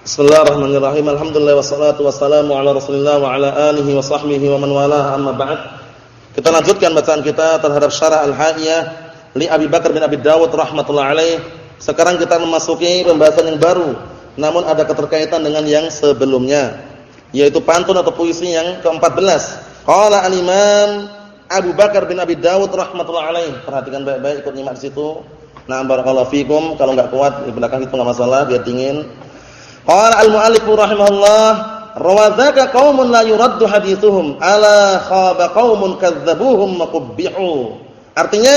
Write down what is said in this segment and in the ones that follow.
Bismillahirrahmanirrahim. Alhamdulillah wassalatu wassalamu ala Rasulillah wa ala alihi wa sahbihi wa man walaha amma ba'd. Kita lanjutkan bacaan kita terhadap syarah Al-Haiyah li Abi Bakar bin Abi Dawud rahimatullah alaih. Sekarang kita memasuki pembahasan yang baru, namun ada keterkaitan dengan yang sebelumnya, yaitu pantun atau puisi yang ke-14. Qala al-Imam Abu Bakar bin Abi Dawud rahimatullah alaih. Perhatikan baik-baik ikut nyimak di situ. Nah, barakallahu fikum. Kalau enggak kuat di belakang itu enggak masalah, biar dingin. Qala al-mu'allif rahimahullah, rawadzaka qaumun la yuraddu hadithuhum ala khaba qaumun kadzdzabuhum maqubbihu. Artinya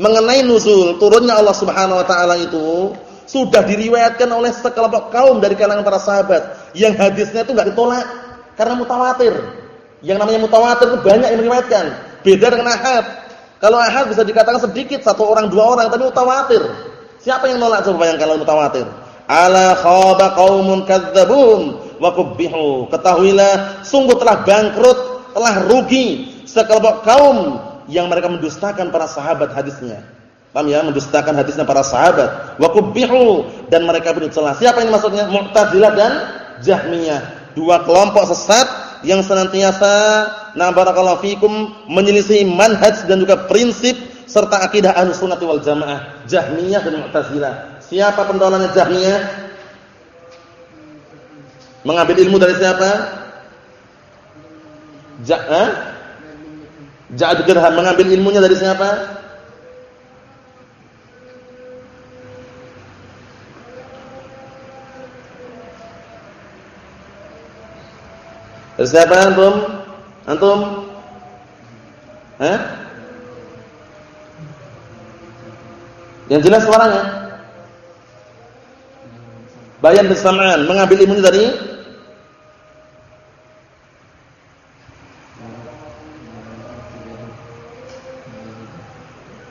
mengenai nuzul turunnya Allah Subhanahu wa taala itu sudah diriwayatkan oleh sekelompok kaum dari kalangan para sahabat yang hadisnya itu enggak ditolak karena mutawatir. Yang namanya mutawatir itu banyak yang meriwayatkan. Beda dengan ahad. Kalau ahad bisa dikatakan sedikit, satu orang, dua orang, tapi mutawatir. Siapa yang nolak coba bayangkan kalau mutawatir? Ala khaba qaumun kadzdzabum wa qubbihu. Ketahuilah sungguh telah bangkrut, telah rugi sekelompok kaum yang mereka mendustakan para sahabat hadisnya. Paham ya? Mendustakan hadisnya para sahabat. Wa qubbihu dan mereka pun dicela. Siapa ini maksudnya? Mu'tazilah dan Jahmiyah. Dua kelompok sesat yang senantiasa na barakallahu fikum menyelisih manhaj dan juga prinsip serta akidah Ahlussunnah wal Jamaah, Jahmiyah dan Mu'tazilah. Siapa pentolannya Jahmiyah? Mengambil ilmu dari siapa? Ja'ah? Ja'ad Dirham mengambil ilmunya dari siapa? Dari siapa antum? Antum? Hah? Yang jelas suaranya. Bayan bin Sam'an mengambil ilmunya dari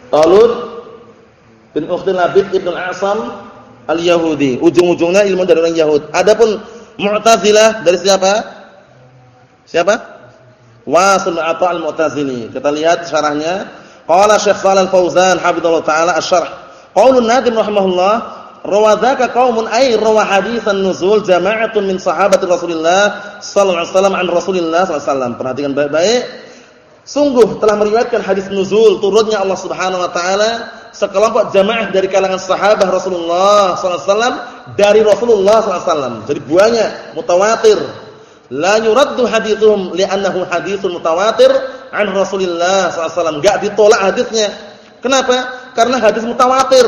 Talut bin Ukhtil Labid ibn al-Asam al-Yahudi. Ujung-ujungnya ilmu dari orang Yahud. Adapun Mu'tazilah dari siapa? Siapa? Wasil Ata al-Mu'tazili. Kita lihat syarahnya. Qala Syekh Shalal Fauzan hafizallahu taala asy-syarh. Qaulun Nadim rahimahullah Rawadzaka qaumun ay rawa hadisan nuzul jama'atun min sahabati Rasulillah sallallahu alaihi wasallam an Rasulillah sallallahu alaihi wasallam. Perhatikan baik-baik. Sungguh telah meriwayatkan hadis nuzul turunnya Allah Subhanahu wa taala sekelompok jamaah dari kalangan sahabat Rasulullah sallallahu alaihi wasallam dari Rasulullah sallallahu alaihi wasallam. Jadi banyak mutawatir. La yuraddu hadithuhum li'annahu haditsun mutawatir an Rasulillah sallallahu alaihi wasallam. Enggak ditolak hadisnya. Kenapa? Karena hadis mutawatir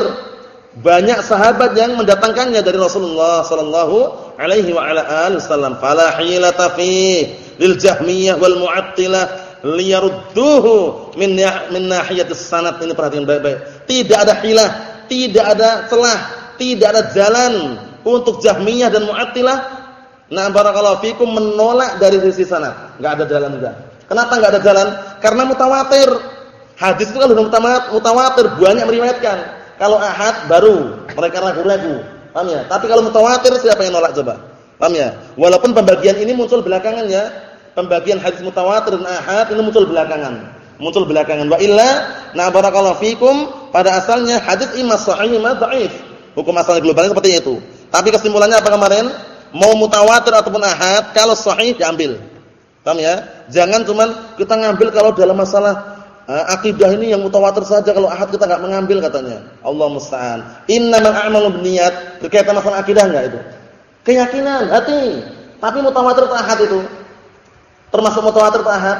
banyak sahabat yang mendatangkannya dari Rasulullah sallallahu alaihi wa ala alihi wasallam. Fala hilata fi lil Jahmiyah wal Mu'attilah liyarudduhu min min nahiyatis sanad. Ini perhatikan baik-baik. Tidak ada hilah, tidak ada celah, tidak ada jalan untuk Jahmiyah dan Mu'attilah nah barakallahu fikum menolak dari sisi sanad. Enggak ada jalan enggak. Kenapa enggak ada jalan? Karena mutawatir. Hadis itu kan sudah mutawatir, banyak meriwayatkan. Kalau ahad baru mereka ragu-ragu. Paham ya? Tapi kalau mutawatir siapa yang nolak coba? Paham ya? Walaupun pembagian ini muncul belakangan ya. Pembagian hadis mutawatir dan ahad ini muncul belakangan. Muncul belakangan. Wa illa na barakallahu fikum pada asalnya hadis imma sahih imma dhaif. Hukum asalnya globalnya seperti itu. Tapi kesimpulannya apa kemarin? Mau mutawatir ataupun ahad, kalau sahih diambil. Paham ya? Jangan cuman kita ngambil kalau dalam masalah akidah ini yang mutawatir saja kalau ahad kita enggak mengambil katanya. Allah musta'an. Innamal a'malu binniyat. Berkaitan masalah akidah enggak itu? Keyakinan, hati. Tapi mutawatir atau ahad itu? Termasuk mutawatir atau ahad?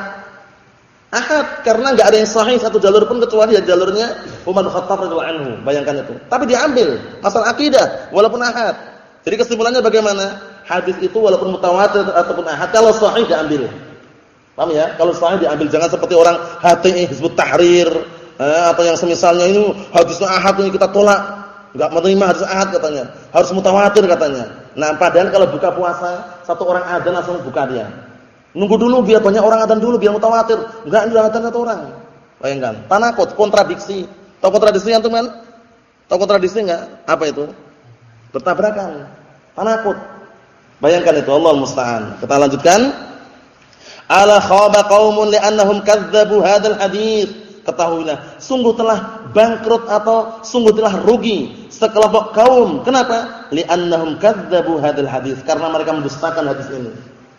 Ahad karena enggak ada yang sahih satu jalur pun kecuali ya jalurnya Umar bin Khattab radhiyallahu. Bayangkan itu. Tapi diambil masalah akidah walaupun ahad. Jadi kesimpulannya bagaimana? Hadis itu walaupun mutawatir ataupun ahad kalau sahih diambil. Paham ya? Kalau sahih diambil jangan seperti orang HTI Hizbut Tahrir eh, atau yang semisalnya ini hadisnya ahad ini kita tolak. Enggak menerima hadis ahad katanya. Harus mutawatir katanya. Nah, padahal kalau buka puasa satu orang adzan langsung buka dia. Nunggu dulu biar banyak orang adzan dulu biar mutawatir. Enggak ada adzan satu orang. Bayangkan, tanakut, kontradiksi. Tahu kontradiksi antum kan? Tahu kontradiksi enggak? Apa itu? Bertabrakan. Tanakut. Bayangkan itu Allah musta'an. Kita lanjutkan. Ala khaba qaumun li'annahum kadzdzabu hadzal hadits. ketahuilah sungguh telah bangkrut atau sungguh telah rugi sekelompok kaum. Kenapa? Li'annahum kadzdzabu hadzal hadis. Karena mereka mendustakan hadis ini.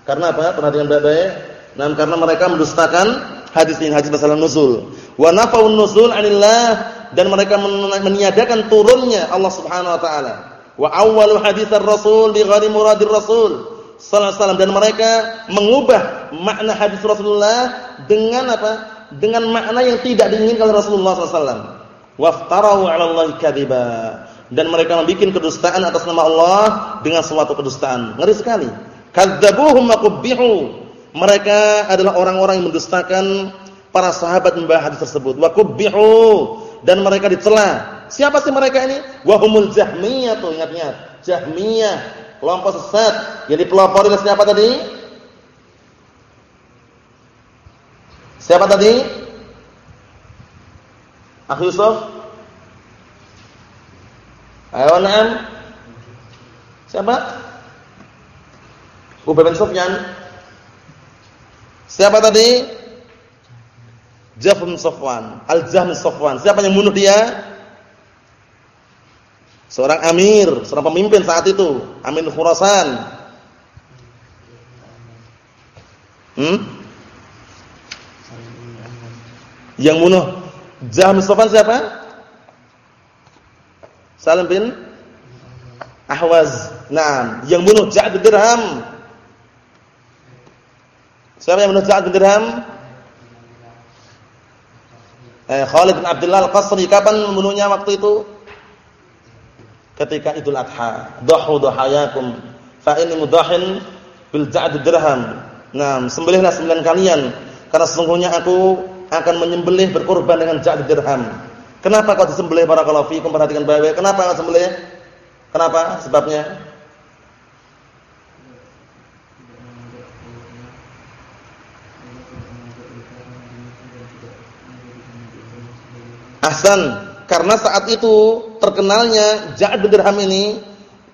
Karena apa? Perhatikan baik-baik. Nah, karena mereka mendustakan hadis ini, hadis masalah nuzul. Wa nafaun nuzul 'anillah dan mereka meniadakan turunnya Allah Subhanahu wa taala. Wa awwalu haditsar rasul bi ghairi muradir rasul sallallahu alaihi wasallam dan mereka mengubah makna hadis Rasulullah dengan apa? Dengan makna yang tidak diinginkan oleh Rasulullah sallallahu alaihi wasallam. Waftarau 'ala Allah dan mereka membuat kedustaan atas nama Allah dengan suatu kedustaan. Ngeri sekali. Kadzabuhum wa Mereka adalah orang-orang yang mendustakan para sahabat membahas hadis tersebut. Wa kubbihu dan mereka dicela. Siapa sih mereka ini? Wahumul Jahmiyah tuh ingat-ingat. Jahmiyah, kelompok sesat yang dipelopori oleh siapa tadi? Siapa tadi? Akhi Yusuf? Ayo na'am. Siapa? Ubay bin Sufyan. Siapa tadi? Jafm Safwan, Al-Jahm Safwan. Siapa yang bunuh dia? Seorang amir, seorang pemimpin saat itu, Amin Khurasan. Hmm? Yang bunuh Jahm Safwan siapa? Salim bin Ahwaz. Naam, yang bunuh Ja'd bin Dirham. Siapa yang bunuh Ja'd bin Dirham? eh, Khalid bin Abdullah Al-Qasri kapan membunuhnya waktu itu? Ketika Idul Adha. Dhahu dhahayakum fa inni mudahin bil ja'd dirham. Nah, sembelihlah sembilan kalian karena sesungguhnya aku akan menyembelih berkorban dengan ja'd dirham. Kenapa kau disembelih barakallahu fiikum? Perhatikan baik-baik. Kenapa kau sembelih? Kenapa? Sebabnya? Ahsan, karena saat itu terkenalnya Ja'ad bin Dirham ini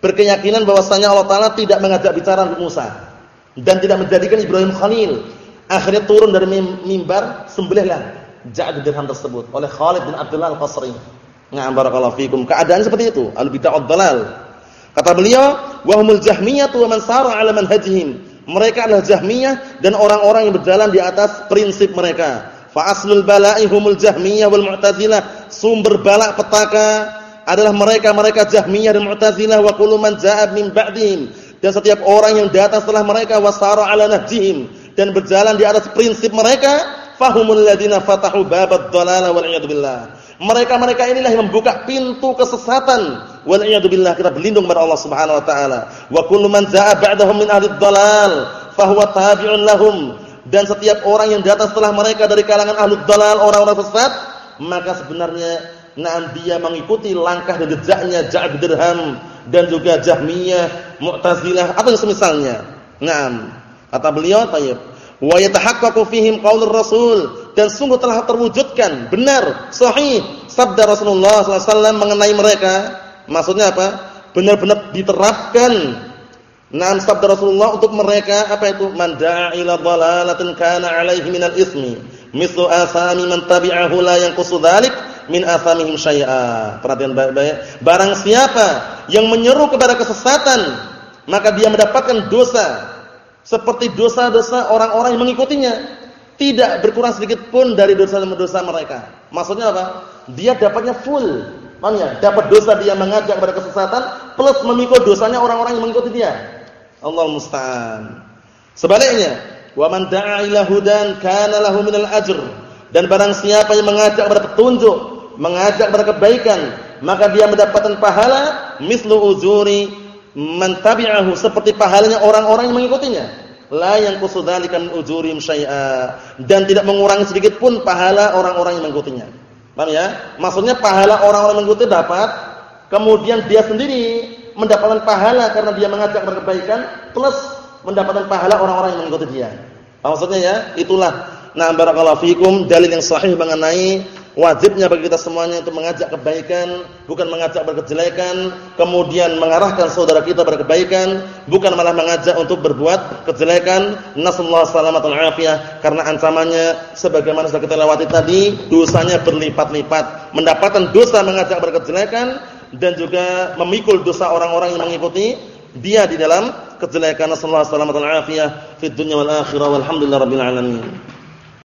berkeyakinan bahwasanya Allah taala tidak mengajak bicara Musa dan tidak menjadikan Ibrahim khalil. Akhirnya turun dari mimbar, sembelihlah Ja'ad bin Dirham tersebut oleh Khalid bin Abdullah Al-Qasri. Na'am barakallahu fikum. Keadaan seperti itu, al-bid'ah ad-dalal. Kata beliau, wa humul jahmiyah wa man sara 'ala manhajihim. Mereka adalah Jahmiyah dan orang-orang yang berjalan di atas prinsip mereka. Fa aslul bala'i humul Jahmiyah wal Mu'tazilah. Sumber bala petaka adalah mereka-mereka Jahmiyah dan Mu'tazilah wa kullu man ja'a min ba'dihim. Dan setiap orang yang datang setelah mereka wasara 'ala nahjihim dan berjalan di atas prinsip mereka, fahumul ladina fatahu babad dhalala wal billah. Mereka-mereka inilah yang membuka pintu kesesatan. Wal billah. Kita berlindung kepada Allah Subhanahu wa taala. Wa kullu man ja'a ba'dahum min ahli dhalal fahuwa tabi'un lahum dan setiap orang yang datang setelah mereka dari kalangan ahlul dalal, orang-orang sesat, maka sebenarnya nah dia mengikuti langkah dan jejaknya Ja'ad Dirham dan juga Jahmiyah, Mu'tazilah atau semisalnya. Naam. Kata beliau, tayyib. Wa yatahaqqaqu fihim qaulur Rasul dan sungguh telah terwujudkan benar sahih sabda Rasulullah SAW mengenai mereka. Maksudnya apa? Benar-benar diterapkan Naam sabda Rasulullah untuk mereka apa itu? Man da'a ila kana 'alaihi minal ismi mislu asami man tabi'ahu la yanqusu dzalik min asamihim syai'a. Perhatian baik-baik. Barang siapa yang menyeru kepada kesesatan, maka dia mendapatkan dosa seperti dosa-dosa orang-orang yang mengikutinya. Tidak berkurang sedikit pun dari dosa-dosa mereka. Maksudnya apa? Dia dapatnya full. Paham ya? Dapat dosa dia mengajak kepada kesesatan plus memikul dosanya orang-orang yang mengikuti dia. Allah musta'an. Sebaliknya, wa man da'a ila hudan kana lahu minal ajr. Dan barang siapa yang mengajak kepada petunjuk, mengajak kepada kebaikan, maka dia mendapatkan pahala mislu uzuri man tabi'ahu seperti pahalanya orang-orang yang mengikutinya. La yang kusudalika min ujurim syai'a dan tidak mengurangi sedikit pun pahala orang-orang yang mengikutinya. Paham ya? Maksudnya pahala orang-orang yang mengikuti dapat, kemudian dia sendiri mendapatkan pahala karena dia mengajak kepada kebaikan plus mendapatkan pahala orang-orang yang mengikuti dia. Maksudnya ya, itulah nah barakallahu fikum dalil yang sahih mengenai wajibnya bagi kita semuanya untuk mengajak kebaikan, bukan mengajak berkejelekan, kemudian mengarahkan saudara kita berkebaikan, bukan malah mengajak untuk berbuat kejelekan. Nasallahu salamatul afiyah karena ancamannya sebagaimana sudah kita lewati tadi, dosanya berlipat-lipat. Mendapatkan dosa mengajak berkejelekan dan juga memikul dosa orang-orang yang mengikuti dia di dalam kejelekan. Nasallahu salamatul afiyah fid dunya wal akhirah walhamdulillahirabbil alamin.